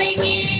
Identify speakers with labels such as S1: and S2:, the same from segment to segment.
S1: knowing you.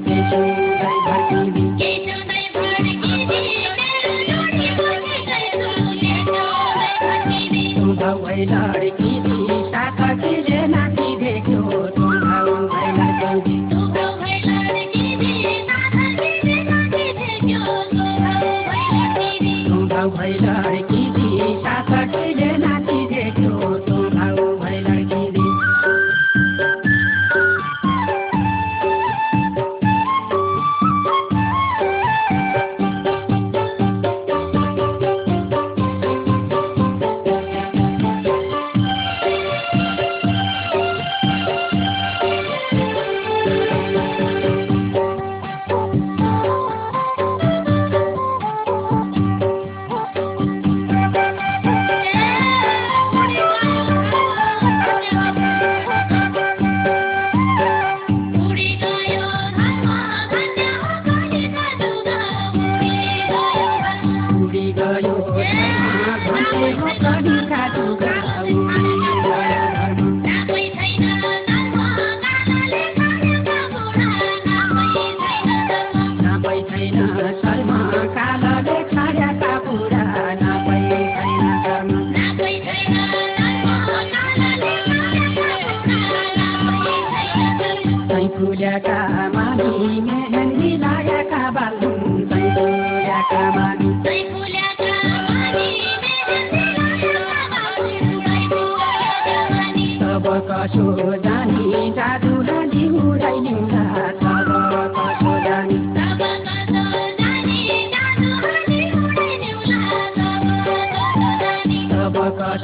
S2: Ameriquita.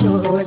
S2: Lord